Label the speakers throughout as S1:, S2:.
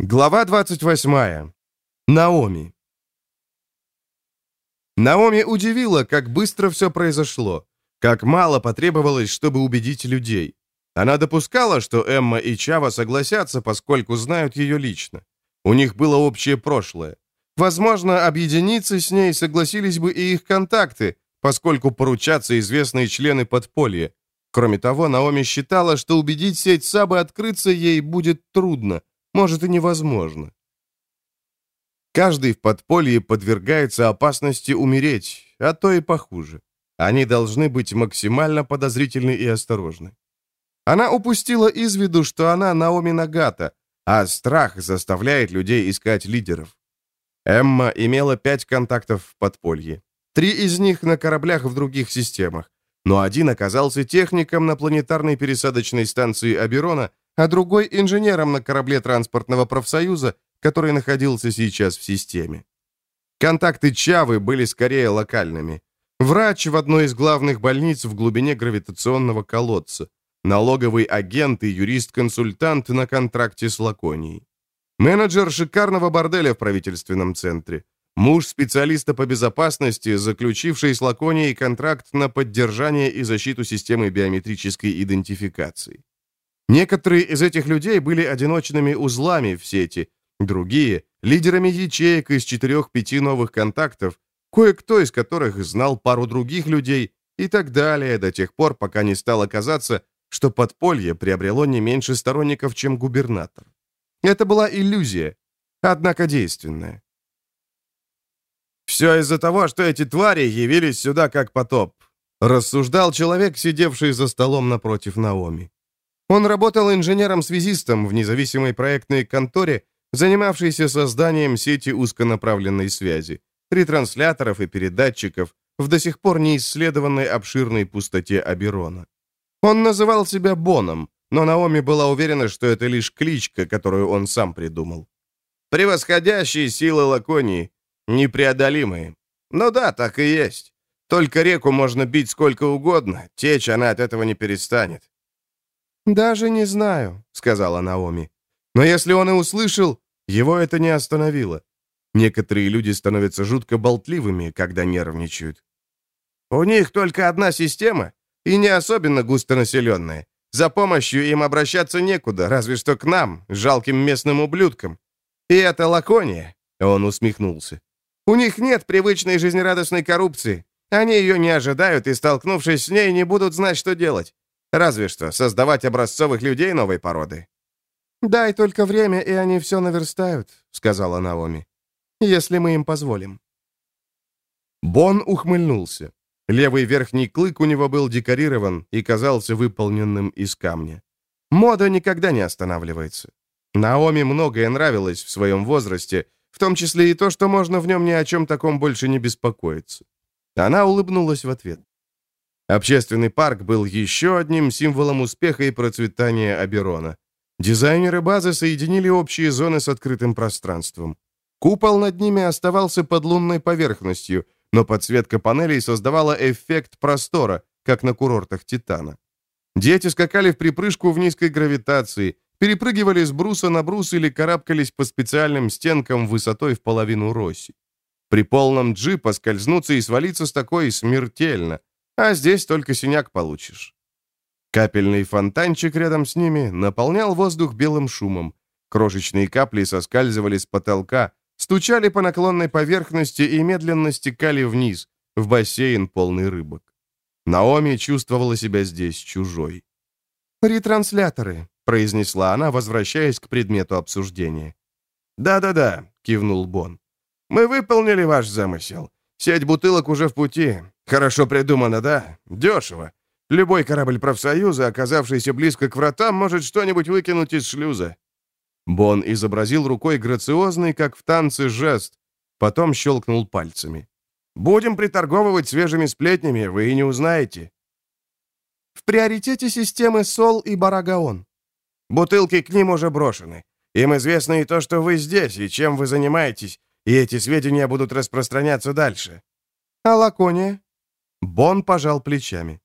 S1: Глава 28. Наоми. Наоми удивила, как быстро все произошло, как мало потребовалось, чтобы убедить людей. Она допускала, что Эмма и Чава согласятся, поскольку знают ее лично. У них было общее прошлое. Возможно, объединиться с ней согласились бы и их контакты, поскольку поручатся известные члены подполья. Кроме того, Наоми считала, что убедить сеть Сабы открыться ей будет трудно, может и невозможно. Каждый в подполье подвергается опасности умереть, а то и похуже. Они должны быть максимально подозрительны и осторожны. Она упустила из виду, что она Наоми Нагата, а страх заставляет людей искать лидеров. Эмма имела пять контактов в подполье. Три из них на кораблях в других системах, но один оказался техником на планетарной пересадочной станции Аберона, а другой инженером на корабле транспортного профсоюза, который находился сейчас в системе. Контакты Чавы были скорее локальными. Врач в одной из главных больниц в глубине гравитационного колодца. Налоговый агент и юрист-консультант на контракте с Лаконией. Менеджер шикарного борделя в правительственном центре. Муж специалиста по безопасности, заключивший с Лаконией контракт на поддержание и защиту системы биометрической идентификации. Некоторые из этих людей были одиночными узлами в сети, другие — лидерами ячеек из четырех-пяти новых контактов, кое-кто из которых знал пару других людей и так далее до тех пор, пока не стало казаться, что подполье приобрело не меньше сторонников, чем губернатор. Это была иллюзия, однако действенная. «Все из-за того, что эти твари явились сюда как потоп», рассуждал человек, сидевший за столом напротив Наоми. Он работал инженером-связистом в независимой проектной конторе, занимавшейся созданием сети узконаправленной связи, ретрансляторов и передатчиков в до сих пор неисследованной обширной пустоте Аберона. Он называл себя Боном, но Наоми была уверена, что это лишь кличка, которую он сам придумал. Превосходящие силы Лаконии, непреодолимые. Ну да, так и есть. Только реку можно бить сколько угодно, течь она от этого не перестанет. «Даже не знаю», — сказала Наоми. Но если он и услышал, его это не остановило. Некоторые люди становятся жутко болтливыми, когда нервничают. «У них только одна система, и не особенно густонаселенная. За помощью им обращаться некуда, разве что к нам, жалким местным ублюдкам. И это Лакония», — он усмехнулся. «У них нет привычной жизнерадостной коррупции. Они ее не ожидают и, столкнувшись с ней, не будут знать, что делать. Разве что создавать образцовых людей новой породы». «Дай только время, и они все наверстают», — сказала Наоми. «Если мы им позволим». Бон ухмыльнулся. Левый верхний клык у него был декорирован и казался выполненным из камня. Мода никогда не останавливается. Наоми многое нравилось в своем возрасте, в том числе и то, что можно в нем ни о чем таком больше не беспокоиться. Она улыбнулась в ответ. Общественный парк был еще одним символом успеха и процветания Аберона. Дизайнеры базы соединили общие зоны с открытым пространством. Купол над ними оставался под лунной поверхностью, но подсветка панелей создавала эффект простора, как на курортах Титана. Дети скакали в припрыжку в низкой гравитации, перепрыгивали с бруса на брус или карабкались по специальным стенкам высотой в половину роси. При полном джи поскользнуться и свалиться с такой смертельно, а здесь только синяк получишь. Капельный фонтанчик рядом с ними наполнял воздух белым шумом. Крошечные капли соскальзывали с потолка, стучали по наклонной поверхности и медленно стекали вниз, в бассейн полный рыбок. Наоми чувствовала себя здесь чужой. «Ретрансляторы», — произнесла она, возвращаясь к предмету обсуждения. «Да-да-да», — кивнул Бон. «Мы выполнили ваш замысел. Сеть бутылок уже в пути. Хорошо придумано, да? Дешево. Любой корабль профсоюза, оказавшийся близко к вратам, может что-нибудь выкинуть из шлюза». Бон изобразил рукой грациозный, как в танце, жест, потом щелкнул пальцами. «Будем приторговывать свежими сплетнями, вы и не узнаете». «В приоритете системы Сол и Барагаон». «Бутылки к ним уже брошены. Им известно и то, что вы здесь, и чем вы занимаетесь, и эти сведения будут распространяться дальше».
S2: «А Лакония?»
S1: Бон пожал плечами.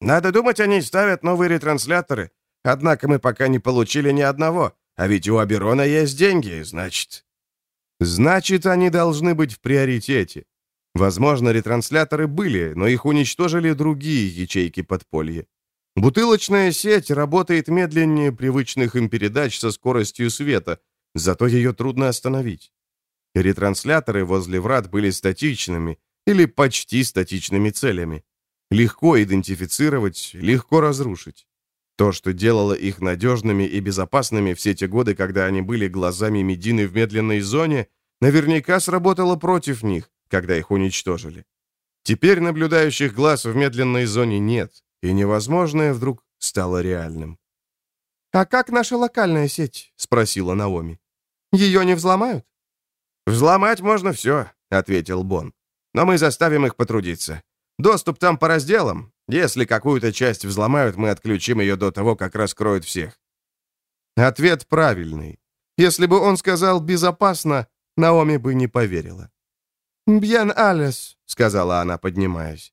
S3: «Надо думать, они ставят новые ретрансляторы. Однако мы пока не получили ни одного,
S1: А ведь у Аберона есть деньги, значит...» «Значит, они должны быть в приоритете. Возможно, ретрансляторы были, но их уничтожили другие ячейки подполья. Бутылочная сеть работает медленнее привычных им передач со скоростью света, зато ее трудно остановить. Ретрансляторы возле врат были статичными или почти статичными целями. Легко идентифицировать, легко разрушить. То, что делало их надежными и безопасными все те годы, когда они были глазами Медины в медленной зоне, наверняка сработало против них, когда их уничтожили. Теперь наблюдающих глаз в медленной зоне нет, и невозможное вдруг стало реальным.
S2: «А как наша локальная сеть?» — спросила Наоми. «Ее не взломают?»
S1: «Взломать можно все», — ответил Бон. «Но мы заставим их потрудиться. Доступ там по разделам. Если какую-то часть взломают, мы отключим ее до того, как раскроют всех». Ответ правильный. Если бы он сказал «безопасно», Наоми бы не поверила.
S2: «Бьен Алес», —
S1: сказала она, поднимаясь.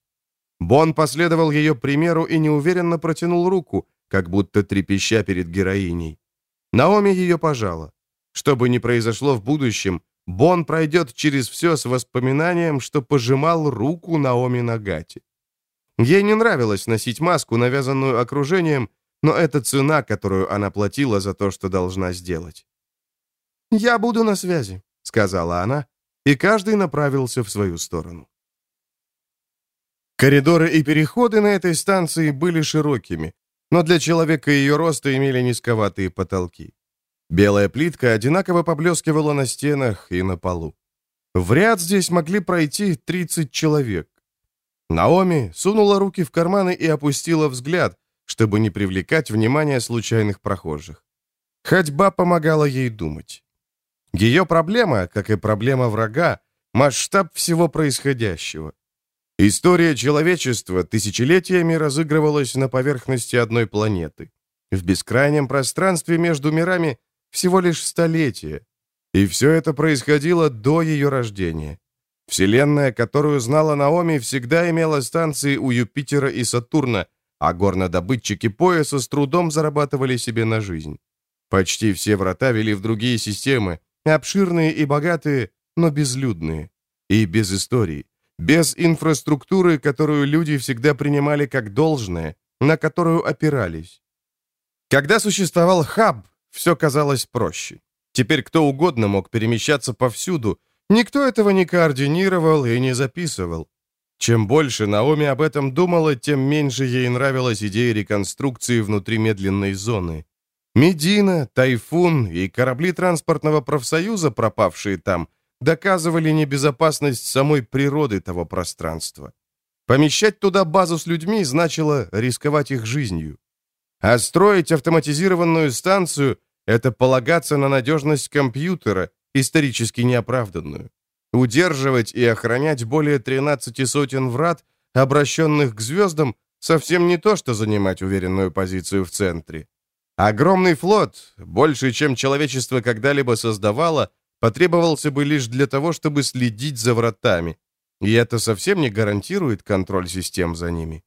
S1: Бон последовал ее примеру и неуверенно протянул руку, как будто трепеща перед героиней. Наоми ее пожала. Что бы ни произошло в будущем, Бон пройдет через все с воспоминанием, что пожимал руку Наоми Нагати. Ей не нравилось носить маску, навязанную окружением, но это цена, которую она платила за то, что должна сделать.
S2: «Я буду на связи», — сказала она, и каждый направился в свою сторону. Коридоры и переходы на этой станции были широкими, но для человека ее роста имели низковатые потолки. Белая плитка одинаково поблескивала на стенах и на полу. В ряд здесь могли пройти 30 человек. Наоми сунула руки в карманы и опустила взгляд, чтобы не привлекать внимание случайных прохожих. Ходьба помогала ей думать. Ее проблема, как и проблема врага, масштаб всего происходящего. История человечества тысячелетиями разыгрывалась на поверхности одной планеты. В бескрайнем пространстве между мирами всего лишь столетия. И все это происходило до ее рождения. Вселенная, которую знала Наоми, всегда имела станции у Юпитера и Сатурна, а горнодобытчики пояса с трудом зарабатывали себе на жизнь. Почти все врата вели в другие системы, обширные и богатые, но безлюдные. И без историй без инфраструктуры, которую люди всегда принимали как должное, на которую опирались. Когда существовал хаб, все казалось проще. Теперь кто угодно мог перемещаться повсюду, никто этого не координировал и не записывал. Чем больше Наоми об этом думала, тем меньше ей нравилась идея реконструкции внутри медленной зоны. Медина, Тайфун и корабли транспортного профсоюза, пропавшие там, доказывали небезопасность самой природы того пространства. Помещать туда базу с людьми значило рисковать их жизнью. А строить автоматизированную станцию — это полагаться на надежность компьютера, исторически неоправданную. Удерживать и охранять более 13 сотен врат, обращенных к звездам, совсем не то, что занимать уверенную позицию в центре. Огромный флот, больше, чем человечество когда-либо создавало, потребовался бы лишь для того, чтобы следить за вратами. И это совсем не гарантирует контроль систем за ними.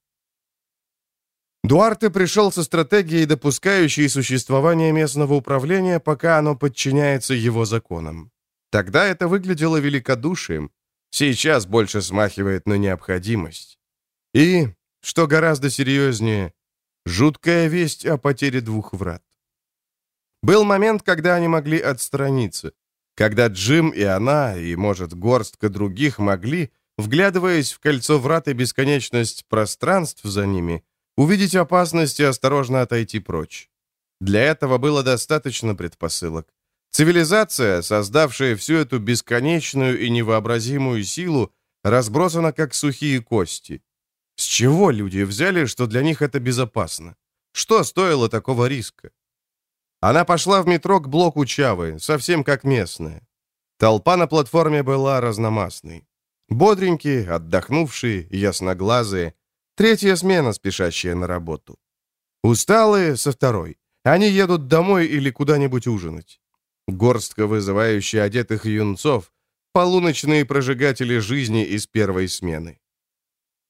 S2: Дуарте пришел со стратегией, допускающей существование местного управления, пока оно подчиняется его законам. Тогда это выглядело великодушием, сейчас больше смахивает на необходимость. И, что гораздо серьезнее, жуткая весть о потере двух врат. Был момент, когда они могли отстраниться, когда Джим и она, и, может, горстка других могли, вглядываясь в кольцо врат и бесконечность пространств за ними, увидеть опасность и осторожно отойти прочь. Для этого было достаточно предпосылок. Цивилизация, создавшая всю эту бесконечную и невообразимую силу, разбросана как сухие кости. С чего люди взяли, что для них это безопасно? Что стоило такого риска? Она пошла в метро к блоку Чавы, совсем как местная. Толпа на платформе была разномастной. Бодренькие, отдохнувшие, ясноглазые. Третья смена, спешащая на работу. Усталые со второй. Они едут домой или куда-нибудь ужинать. Горстка вызывающая одетых юнцов, полуночные прожигатели жизни из первой смены.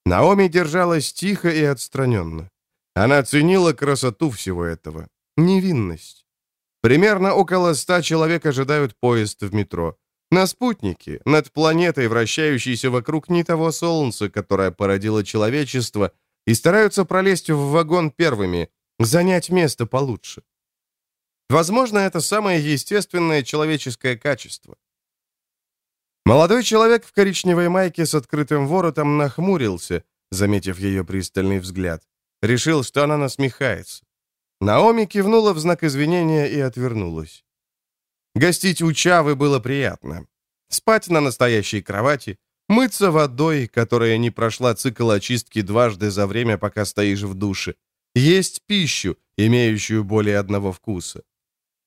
S2: Наоми держалась тихо и отстраненно. Она ценила красоту всего этого, невинность.
S1: Примерно около ста человек ожидают поезд в метро. На спутнике, над планетой, вращающейся вокруг не того Солнца, которое породило человечество, и стараются пролезть в вагон первыми, занять место получше. Возможно, это самое естественное человеческое качество. Молодой человек в коричневой майке с открытым воротом нахмурился, заметив ее пристальный взгляд. Решил, что она насмехается. Наоми кивнула в знак извинения и отвернулась. Гостить у Чавы было приятно. Спать на настоящей кровати, мыться водой, которая не прошла цикл очистки дважды за время, пока стоишь в душе, есть пищу, имеющую более одного вкуса.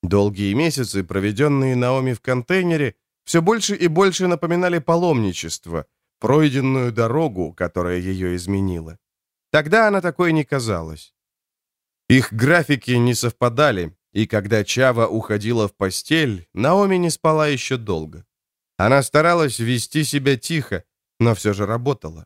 S1: Долгие месяцы, проведенные Наоми в контейнере, все больше и больше напоминали паломничество, пройденную дорогу, которая ее изменила. Тогда она такой не казалась. Их графики не совпадали, и когда Чава уходила в постель, Наоми не спала еще долго. Она старалась вести себя тихо, но все же работала.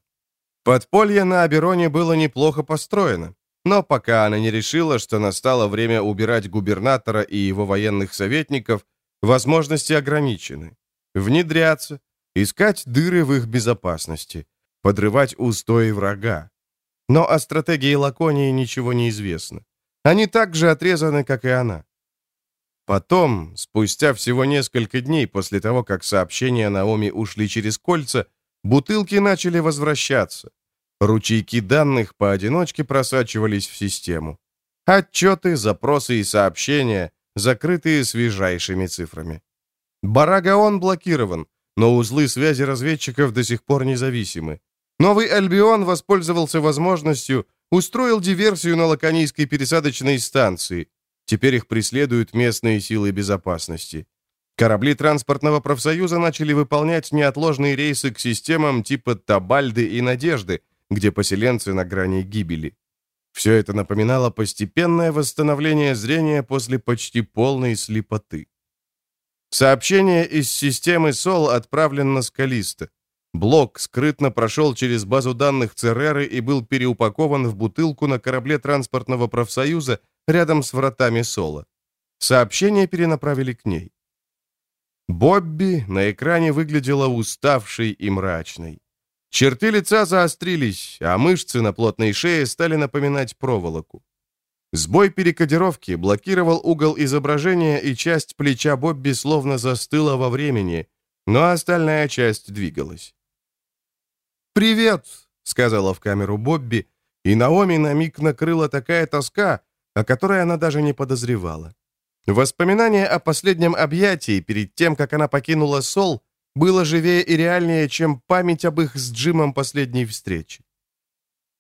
S1: Подполье на Абероне было неплохо построено, но пока она не решила, что настало время убирать губернатора и его военных советников, возможности ограничены. Внедряться, искать дыры в их безопасности, подрывать устои врага. Но о стратегии Лаконии ничего не известно. Они так же отрезаны, как и она. Потом, спустя всего несколько дней после того, как сообщения Наоми ушли через кольца, бутылки начали возвращаться. Ручейки данных поодиночке просачивались в систему. Отчеты, запросы и сообщения, закрытые свежайшими цифрами. Барагаон блокирован, но узлы связи разведчиков до сих пор независимы. Новый Альбион воспользовался возможностью устроил диверсию на Лаконийской пересадочной станции. Теперь их преследуют местные силы безопасности. Корабли транспортного профсоюза начали выполнять неотложные рейсы к системам типа Табальды и Надежды, где поселенцы на грани гибели. Все это напоминало постепенное восстановление зрения после почти полной слепоты. Сообщение из системы СОЛ отправлено Скалиста. Блок скрытно прошел через базу данных ЦРР и был переупакован в бутылку на корабле транспортного профсоюза рядом с вратами Соло. Сообщение перенаправили к ней. Бобби на экране выглядела уставшей и мрачной. Черты лица заострились, а мышцы на плотной шее стали напоминать проволоку. Сбой перекодировки блокировал угол изображения, и часть плеча Бобби словно застыла во времени, но остальная часть двигалась. «Привет!» — сказала в камеру Бобби, и Наоми на миг накрыла такая тоска, о которой она даже не подозревала. Воспоминание о последнем объятии перед тем, как она покинула Сол, было живее и реальнее, чем память об их с Джимом последней встрече.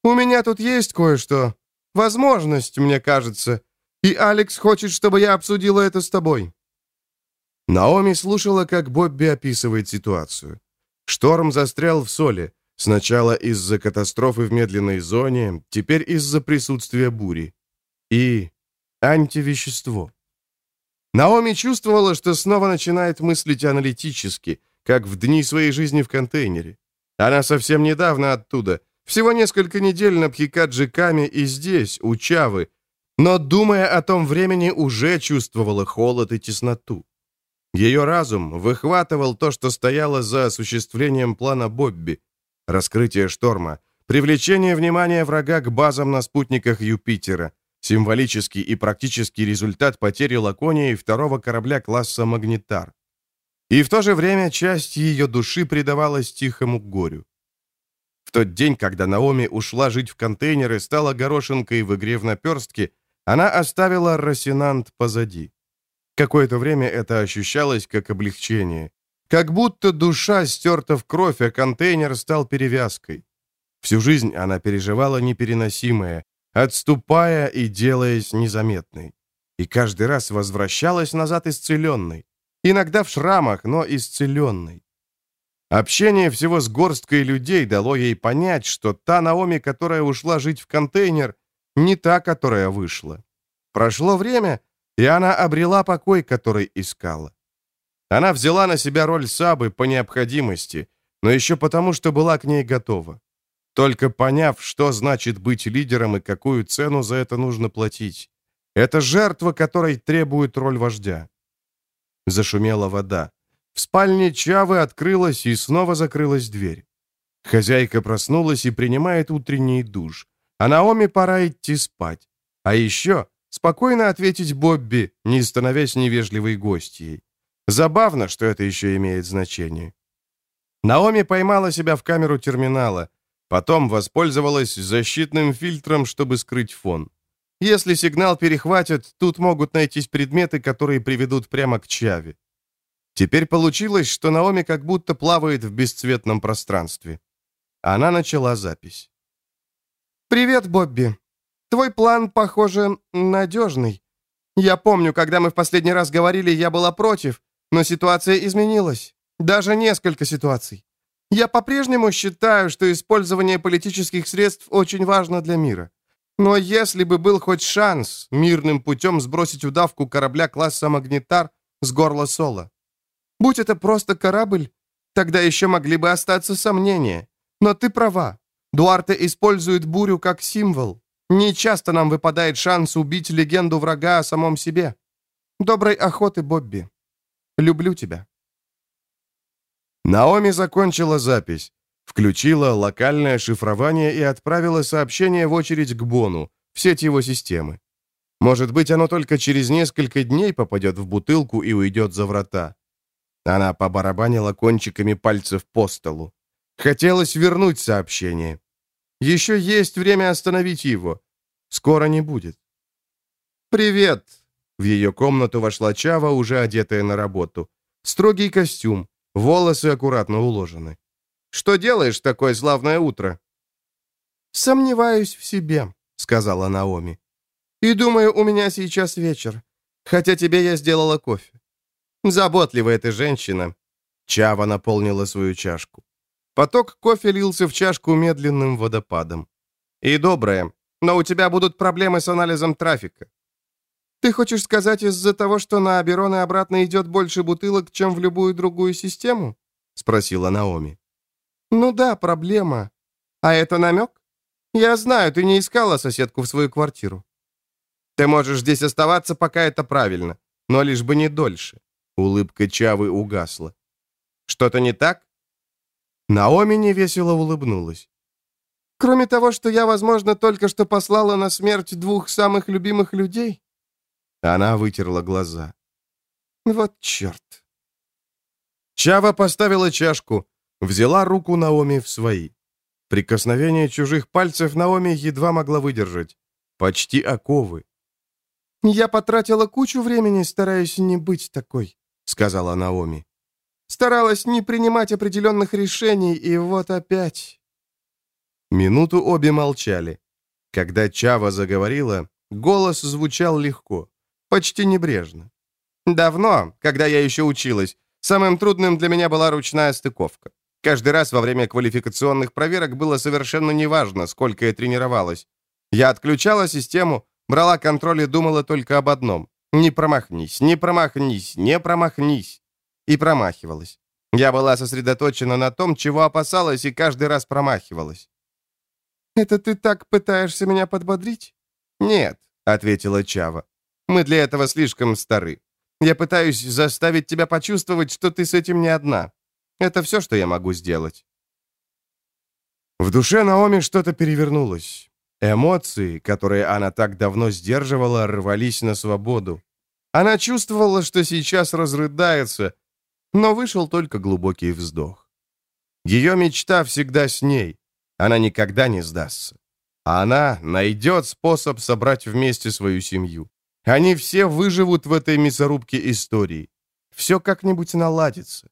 S1: «У меня тут есть кое-что. Возможность, мне кажется. И Алекс хочет, чтобы я обсудила это с тобой». Наоми слушала, как Бобби описывает ситуацию. Шторм застрял в соли. Сначала из-за катастрофы в медленной зоне, теперь из-за присутствия бури. И антивещество. Наоми чувствовала, что снова начинает мыслить аналитически, как в дни своей жизни в контейнере. Она совсем недавно оттуда, всего несколько недель на Пхикаджикаме и здесь, у Чавы, но, думая о том времени, уже чувствовала холод и тесноту. Ее разум выхватывал то, что стояло за осуществлением плана Бобби, Раскрытие шторма, привлечение внимания врага к базам на спутниках Юпитера, символический и практический результат потери Лаконии второго корабля класса «Магнитар». И в то же время часть ее души предавалась тихому горю. В тот день, когда Наоми ушла жить в контейнер и стала горошинкой в игре в наперстке, она оставила Росинант позади. Какое-то время это ощущалось как облегчение. Как будто душа стерта в кровь, а контейнер стал перевязкой. Всю жизнь она переживала непереносимое, отступая и делаясь незаметной. И каждый раз возвращалась назад исцеленной. Иногда в шрамах, но исцеленной. Общение всего с горсткой людей дало ей понять, что та Наоми, которая ушла жить в контейнер, не та, которая вышла. Прошло время, и она обрела покой, который искала. Она взяла на себя роль Сабы по необходимости, но еще потому, что была к ней готова. Только поняв, что значит быть лидером и какую цену за это нужно платить. Это жертва, которой требует роль вождя. Зашумела вода. В спальне Чавы открылась и снова закрылась дверь. Хозяйка проснулась и принимает утренний душ. А Наоми пора идти спать. А еще спокойно ответить Бобби, не становясь невежливой гостьей. Забавно, что это еще имеет значение. Наоми поймала себя в камеру терминала, потом воспользовалась защитным фильтром, чтобы скрыть фон. Если сигнал перехватят, тут могут найтись предметы, которые приведут прямо к Чаве. Теперь получилось, что Наоми как будто плавает в бесцветном пространстве. Она начала запись. «Привет, Бобби. Твой план, похоже, надежный. Я помню, когда мы в последний раз говорили, я была против, но ситуация изменилась. Даже несколько ситуаций. Я по-прежнему считаю, что использование политических средств очень важно для мира. Но если бы был хоть шанс мирным путем сбросить удавку корабля класса «Магнитар» с горла Соло. Будь это просто корабль, тогда еще могли бы остаться сомнения. Но ты права. Дуарте использует бурю как символ. Не часто нам выпадает шанс убить легенду врага о самом себе. Доброй охоты, Бобби. Люблю тебя. Наоми закончила запись, включила локальное шифрование и отправила сообщение в очередь к Бону, в сеть его системы. Может быть, оно только через несколько дней попадет в бутылку и уйдет за врата. Она побарабанила кончиками пальцев по столу. Хотелось вернуть сообщение. Еще есть время остановить его. Скоро не будет. «Привет!» В ее комнату вошла Чава, уже одетая на работу. Строгий костюм, волосы аккуратно уложены. «Что делаешь такое славное утро?» «Сомневаюсь в себе», — сказала Наоми. «И думаю, у меня сейчас вечер, хотя тебе я сделала кофе». «Заботливая ты женщина». Чава наполнила свою чашку. Поток кофе лился в чашку медленным водопадом. «И доброе, но у тебя будут проблемы с анализом трафика». «Ты хочешь сказать из-за того, что на Аберон и обратно идет больше бутылок, чем в любую другую систему?» — спросила Наоми. «Ну да, проблема. А это намек? Я знаю, ты не искала соседку в свою квартиру. Ты можешь здесь оставаться, пока это правильно, но лишь бы не дольше». Улыбка Чавы угасла. «Что-то не так?» Наоми невесело улыбнулась. «Кроме того, что я, возможно, только что послала на смерть двух самых любимых людей?» Она вытерла глаза. «Вот черт!» Чава поставила чашку, взяла руку Наоми в свои. Прикосновение чужих пальцев Наоми едва могла выдержать. Почти оковы. «Я потратила кучу времени, стараясь не быть такой», — сказала Наоми. Старалась не принимать определенных решений, и вот опять...» Минуту обе молчали. Когда Чава заговорила, голос звучал легко, почти небрежно. «Давно, когда я еще училась, самым трудным для меня была ручная стыковка. Каждый раз во время квалификационных проверок было совершенно неважно, сколько я тренировалась. Я отключала систему, брала контроль и думала только об одном. Не промахнись, не промахнись, не промахнись и промахивалась. Я была сосредоточена на том, чего опасалась, и каждый раз промахивалась. «Это ты так пытаешься меня подбодрить?» «Нет», — ответила Чава. «Мы для этого слишком стары. Я пытаюсь заставить тебя почувствовать, что ты с этим не одна. Это все, что я могу сделать». В душе Наоми что-то перевернулось. Эмоции, которые она так давно сдерживала, рвались на свободу. Она чувствовала, что сейчас разрыдается, но вышел только глубокий вздох. Ее мечта всегда с ней. Она никогда не сдастся. А она найдет способ собрать вместе свою семью. Они все выживут в этой мясорубке истории. Все как-нибудь наладится.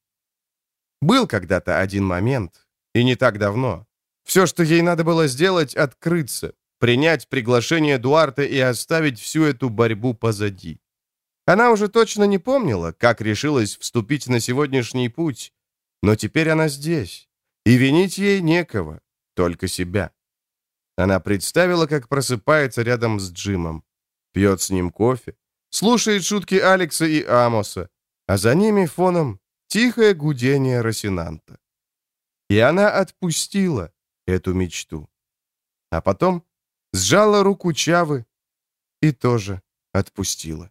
S1: Был когда-то один момент, и не так давно. Все, что ей надо было сделать, открыться, принять приглашение Дуарта и оставить всю эту борьбу позади. Она уже точно не помнила, как решилась вступить на сегодняшний путь, но теперь она здесь, и винить ей некого, только себя. Она представила, как просыпается рядом с Джимом, пьет с ним кофе, слушает шутки Алекса и Амоса, а за ними фоном тихое гудение Росинанта. И она отпустила эту мечту. А потом сжала руку Чавы и тоже отпустила.